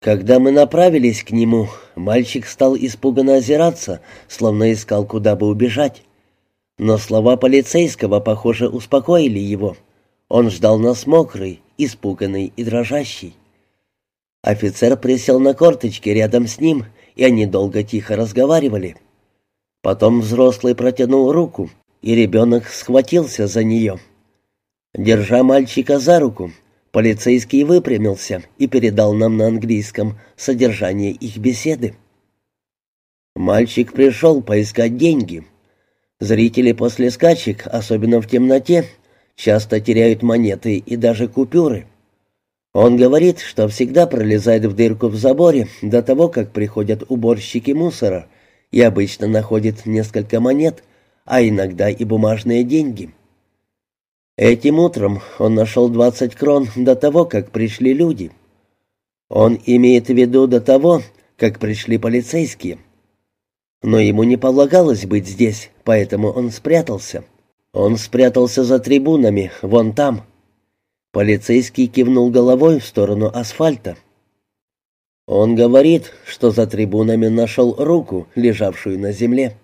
Когда мы направились к нему, мальчик стал испуганно озираться, словно искал, куда бы убежать. Но слова полицейского, похоже, успокоили его. Он ждал нас мокрый, испуганный и дрожащий. Офицер присел на корточки рядом с ним, и они долго тихо разговаривали. Потом взрослый протянул руку, и ребенок схватился за нее. Держа мальчика за руку, полицейский выпрямился и передал нам на английском содержание их беседы. Мальчик пришел поискать деньги. Зрители после скачек, особенно в темноте, часто теряют монеты и даже купюры. Он говорит, что всегда пролезает в дырку в заборе до того, как приходят уборщики мусора, и обычно находит несколько монет, а иногда и бумажные деньги. Этим утром он нашел 20 крон до того, как пришли люди. Он имеет в виду до того, как пришли полицейские. Но ему не полагалось быть здесь, поэтому он спрятался. Он спрятался за трибунами, вон там. Полицейский кивнул головой в сторону асфальта. Он говорит, что за трибунами нашел руку, лежавшую на земле.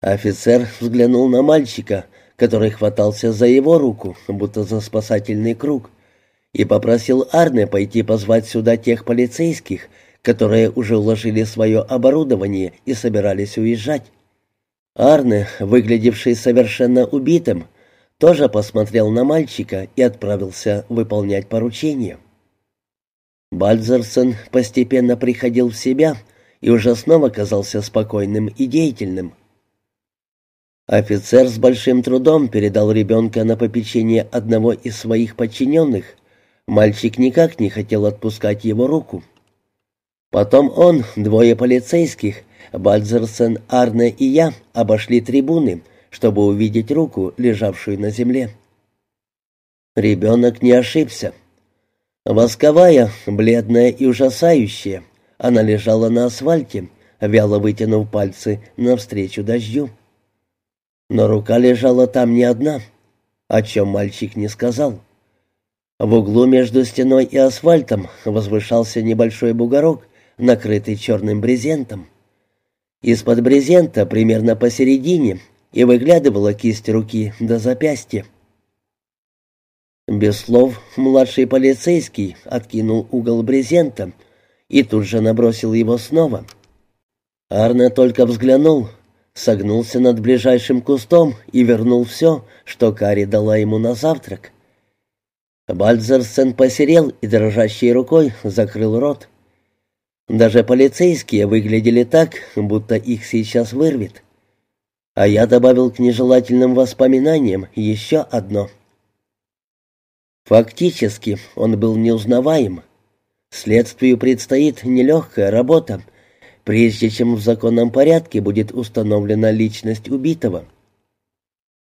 Офицер взглянул на мальчика, который хватался за его руку, будто за спасательный круг, и попросил Арне пойти позвать сюда тех полицейских, которые уже уложили свое оборудование и собирались уезжать. Арне, выглядевший совершенно убитым, тоже посмотрел на мальчика и отправился выполнять поручение. Бальзерсон постепенно приходил в себя и уже снова казался спокойным и деятельным. Офицер с большим трудом передал ребенка на попечение одного из своих подчиненных. Мальчик никак не хотел отпускать его руку. Потом он, двое полицейских, Бальзерсон, Арне и я обошли трибуны, чтобы увидеть руку, лежавшую на земле. Ребенок не ошибся. Восковая, бледная и ужасающая, она лежала на асфальте, вяло вытянув пальцы навстречу дождю. Но рука лежала там не одна, о чем мальчик не сказал. В углу между стеной и асфальтом возвышался небольшой бугорок, накрытый черным брезентом. Из-под брезента, примерно посередине, и выглядывала кисть руки до запястья. Без слов младший полицейский откинул угол брезента и тут же набросил его снова. Арне только взглянул, согнулся над ближайшим кустом и вернул все, что Кари дала ему на завтрак. Бальзерсен посерел и дрожащей рукой закрыл рот. Даже полицейские выглядели так, будто их сейчас вырвет. А я добавил к нежелательным воспоминаниям еще одно. Фактически он был неузнаваем. Следствию предстоит нелегкая работа, прежде чем в законном порядке будет установлена личность убитого.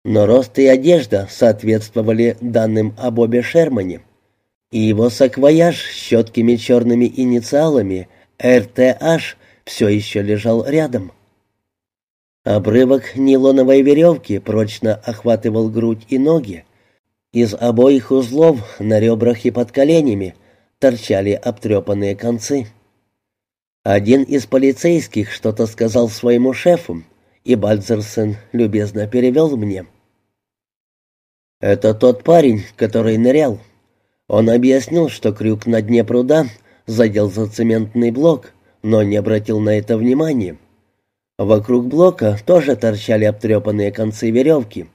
Но рост и одежда соответствовали данным о Бобе Шермане, и его саквояж с четкими черными инициалами «РТH» все еще лежал рядом. Обрывок нейлоновой веревки прочно охватывал грудь и ноги. Из обоих узлов на ребрах и под коленями торчали обтрепанные концы. Один из полицейских что-то сказал своему шефу, и Бальцерсен любезно перевел мне. «Это тот парень, который нырял. Он объяснил, что крюк на дне пруда задел за цементный блок, но не обратил на это внимания. Вокруг блока тоже торчали обтрепанные концы веревки,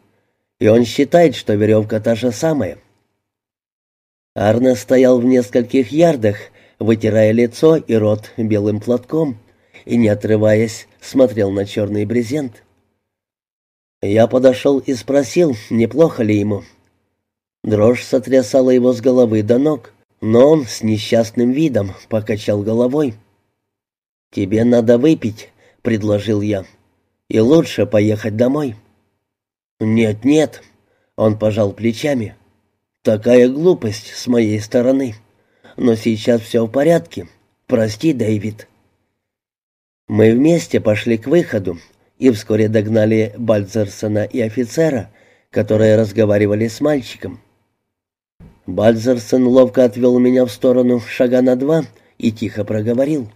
и он считает, что веревка та же самая». Арне стоял в нескольких ярдах вытирая лицо и рот белым платком, и, не отрываясь, смотрел на черный брезент. Я подошел и спросил, неплохо ли ему. Дрожь сотрясала его с головы до ног, но он с несчастным видом покачал головой. «Тебе надо выпить», — предложил я, — «и лучше поехать домой». «Нет, нет», — он пожал плечами, — «такая глупость с моей стороны» но сейчас все в порядке. Прости, Дэвид». Мы вместе пошли к выходу и вскоре догнали Бальзерсона и офицера, которые разговаривали с мальчиком. Бальзерсон ловко отвел меня в сторону шага на два и тихо проговорил.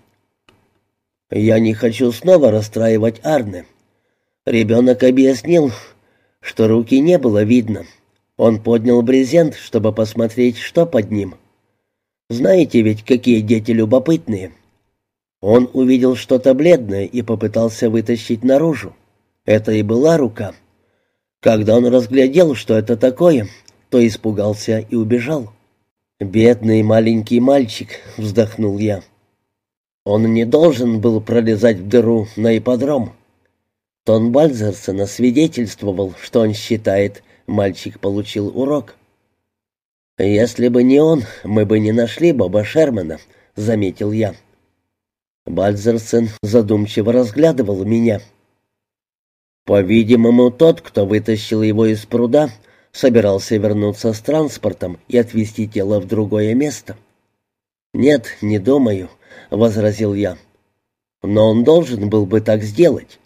«Я не хочу снова расстраивать Арне. Ребенок объяснил, что руки не было видно. Он поднял брезент, чтобы посмотреть, что под ним. Знаете ведь, какие дети любопытные. Он увидел что-то бледное и попытался вытащить наружу. Это и была рука. Когда он разглядел, что это такое, то испугался и убежал. «Бедный маленький мальчик», — вздохнул я. «Он не должен был пролезать в дыру на ипподром». Тон Бальзерсона свидетельствовал, что он считает, мальчик получил урок. «Если бы не он, мы бы не нашли Боба Шермана», — заметил я. Бальзерсон задумчиво разглядывал меня. По-видимому, тот, кто вытащил его из пруда, собирался вернуться с транспортом и отвезти тело в другое место. «Нет, не думаю», — возразил я. «Но он должен был бы так сделать.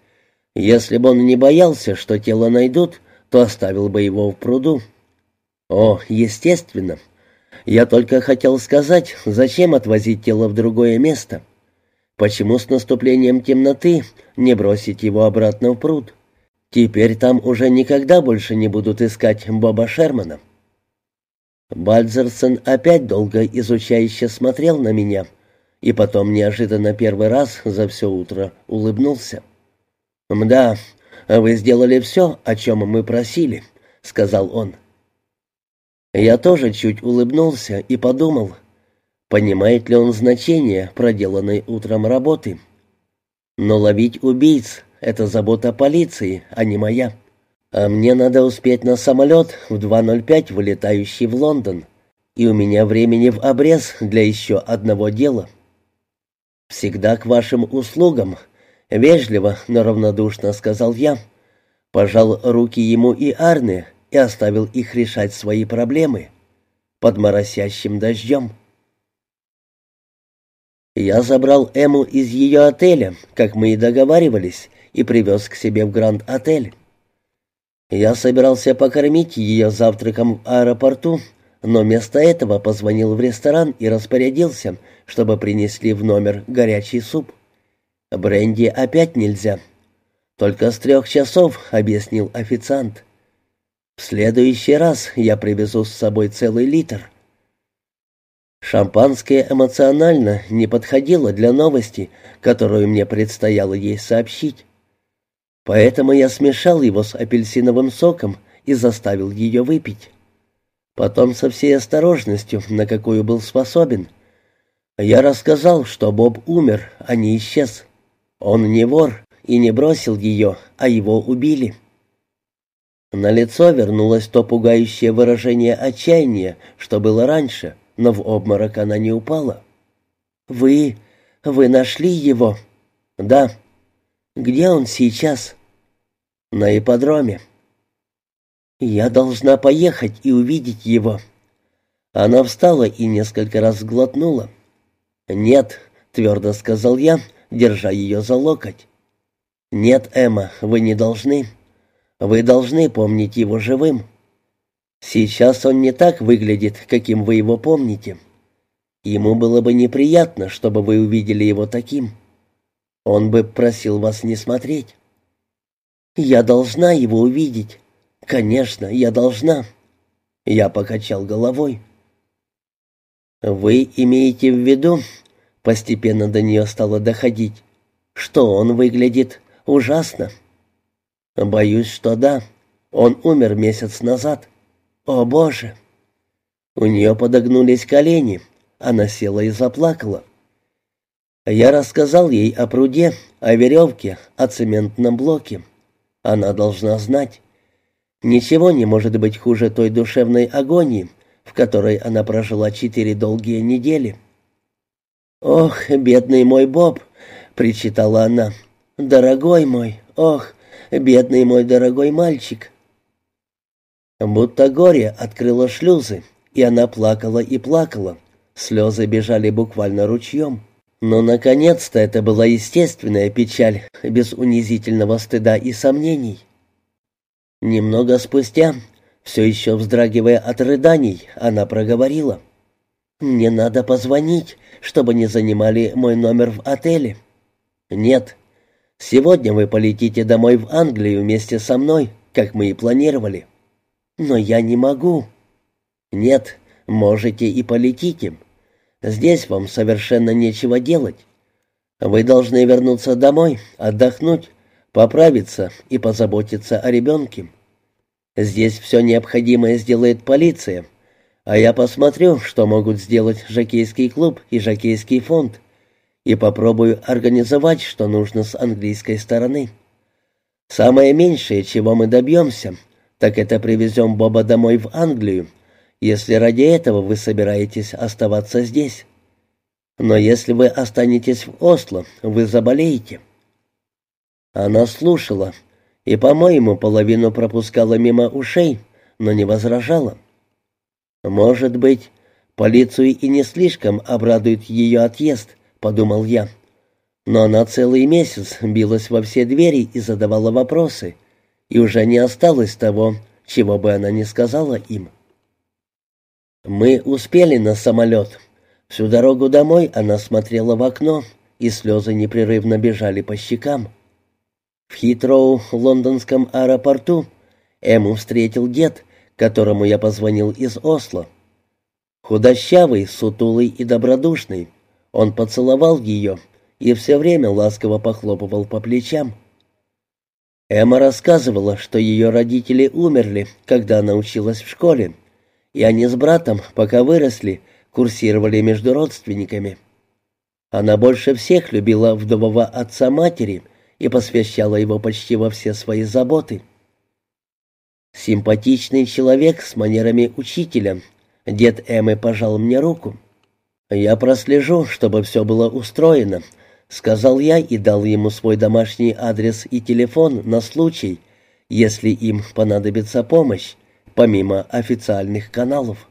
Если бы он не боялся, что тело найдут, то оставил бы его в пруду». «О, естественно. Я только хотел сказать, зачем отвозить тело в другое место? Почему с наступлением темноты не бросить его обратно в пруд?» Теперь там уже никогда больше не будут искать Боба Шермана. Бальзерсон опять долго изучающе смотрел на меня, и потом неожиданно первый раз за все утро улыбнулся. «Мда, вы сделали все, о чем мы просили», — сказал он. Я тоже чуть улыбнулся и подумал, понимает ли он значение проделанной утром работы. Но ловить убийц это забота полиции, а не моя. А мне надо успеть на самолет в 2.05, вылетающий в Лондон. И у меня времени в обрез для еще одного дела. Всегда к вашим услугам. Вежливо, но равнодушно сказал я. Пожал руки ему и Арне и оставил их решать свои проблемы под моросящим дождем. Я забрал Эму из ее отеля, как мы и договаривались, и привез к себе в Гранд-отель. Я собирался покормить ее завтраком в аэропорту, но вместо этого позвонил в ресторан и распорядился, чтобы принесли в номер горячий суп. Бренди опять нельзя. Только с трех часов, объяснил официант. В следующий раз я привезу с собой целый литр. Шампанское эмоционально не подходило для новости, которую мне предстояло ей сообщить. Поэтому я смешал его с апельсиновым соком и заставил ее выпить. Потом со всей осторожностью, на какую был способен, я рассказал, что Боб умер, а не исчез. Он не вор и не бросил ее, а его убили. На лицо вернулось то пугающее выражение отчаяния, что было раньше, но в обморок она не упала. «Вы... вы нашли его?» «Да». Где он сейчас?» «На ипподроме». «Я должна поехать и увидеть его». Она встала и несколько раз глотнула. «Нет», — твердо сказал я, держа ее за локоть. «Нет, Эмма, вы не должны. Вы должны помнить его живым. Сейчас он не так выглядит, каким вы его помните. Ему было бы неприятно, чтобы вы увидели его таким». Он бы просил вас не смотреть. Я должна его увидеть. Конечно, я должна. Я покачал головой. Вы имеете в виду, постепенно до нее стало доходить, что он выглядит ужасно? Боюсь, что да. Он умер месяц назад. О, Боже! У нее подогнулись колени. Она села и заплакала. Я рассказал ей о пруде, о веревке, о цементном блоке. Она должна знать. Ничего не может быть хуже той душевной агонии, в которой она прожила четыре долгие недели. «Ох, бедный мой Боб!» — причитала она. «Дорогой мой! Ох, бедный мой дорогой мальчик!» Будто горе открыло шлюзы, и она плакала и плакала. Слезы бежали буквально ручьем. Но, наконец-то, это была естественная печаль, без унизительного стыда и сомнений. Немного спустя, все еще вздрагивая от рыданий, она проговорила. «Мне надо позвонить, чтобы не занимали мой номер в отеле». «Нет. Сегодня вы полетите домой в Англию вместе со мной, как мы и планировали». «Но я не могу». «Нет, можете и полетите. Здесь вам совершенно нечего делать. Вы должны вернуться домой, отдохнуть, поправиться и позаботиться о ребенке. Здесь все необходимое сделает полиция, а я посмотрю, что могут сделать Жакейский клуб и Жакейский фонд, и попробую организовать, что нужно с английской стороны. Самое меньшее, чего мы добьемся, так это привезем Боба домой в Англию, если ради этого вы собираетесь оставаться здесь. Но если вы останетесь в Осло, вы заболеете». Она слушала и, по-моему, половину пропускала мимо ушей, но не возражала. «Может быть, полицию и не слишком обрадует ее отъезд», — подумал я. Но она целый месяц билась во все двери и задавала вопросы, и уже не осталось того, чего бы она не сказала им. Мы успели на самолет. Всю дорогу домой она смотрела в окно, и слезы непрерывно бежали по щекам. В Хитроу, лондонском аэропорту, Эму встретил дед, которому я позвонил из Осло. Худощавый, сутулый и добродушный, он поцеловал ее и все время ласково похлопывал по плечам. Эмма рассказывала, что ее родители умерли, когда она училась в школе, и они с братом, пока выросли, курсировали между родственниками. Она больше всех любила вдового отца матери и посвящала его почти во все свои заботы. Симпатичный человек с манерами учителя. Дед Эммы пожал мне руку. «Я прослежу, чтобы все было устроено», — сказал я и дал ему свой домашний адрес и телефон на случай, если им понадобится помощь, помимо официальных каналов.